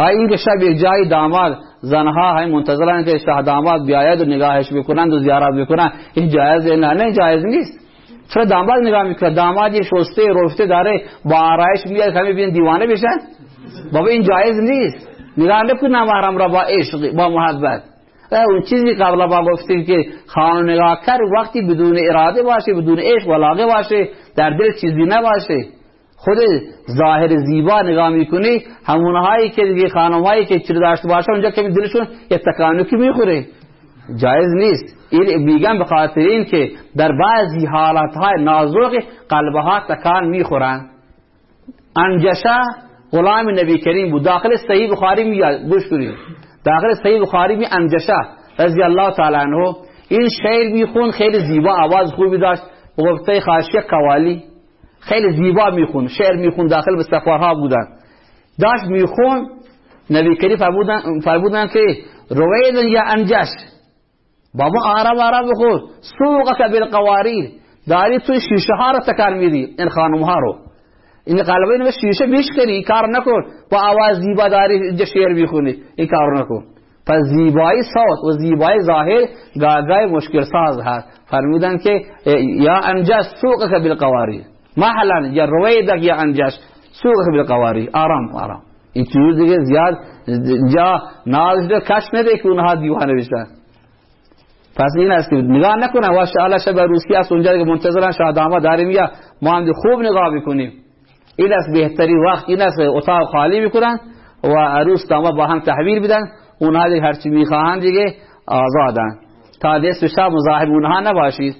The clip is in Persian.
این که شب یک جای داماد زنها های منتظرن که شاه داماد بیاید و نگاهش بکنند و زیارت بکنند. این جایز نه نه جایز نیست. چرا داماد نگاه می‌کنه؟ داماد یه شسته رفته داره با آرایش میاد همه بین دیوانه بشن. بابا این جایز نیست. نگاه نکن محرم را با عشق با محبت. اون چیزی قبل ما گفتیم که خانم نگاه کر وقتی بدون اراده باشه بدون عشق و باشه در دل چیزی نباشه. خود ظاهر زیبا نگاه می‌کنی همونهایی که دیگه خانمهایی که چیز داشته باشه اونجا که دلشون یه تکانکی می‌خوره. جایز نیست. این میگن به خاطر این که در بعضی حالتهای نازوق قلبها تکان می‌خورن. انجشه غلام نبی کریم بود. داخل صحیح بخاری میاد. گوش کنید. داخل صحیح بخاری می انجشه رضی الله تعالی عنه. این شعر میخون خیلی زیبا آواز خوبی داشت. گفته خاشیه قوالی. خیلی زیبا میخون شعر میخون داخل به سفرها بودن. داشت میخون نبی کریم فرمودن که رویدن یا انجش. بابا آرام آرام بخور سوقك بالقواریر. داری تو شیشه ها رو تکان میدی این خانم ها رو. این قلبه اینو شیشه بیش کنی کار نکن. با آواز زیبا داری اینجا شعر می‌خونی این کار نکن. پس زیبایی صوت و زیبایی ظاهر گاگای مشکل ساز هست. فرمودن که یا انجش سوقك بالقواریر. محلا یا رویدک یا انجش سوقك بالقواریر آرام آرام. این چیز دیگه زیاد جا نازش کش نده که اونها دیوانه بشن. پس این است که نگاه نکنه. و الله شب روسی است. اونجا که منتظرن. شاه داریم یا ما هم خوب نگاه بکنیم این است بهتری وقت. این است اتاق خالی می‌کنن و عروس داماد با هم تحویل بدن اونها دیگه هرچی می‌خواهند دیگه آزادن. تا دست شب مزاحم اونها نباشید.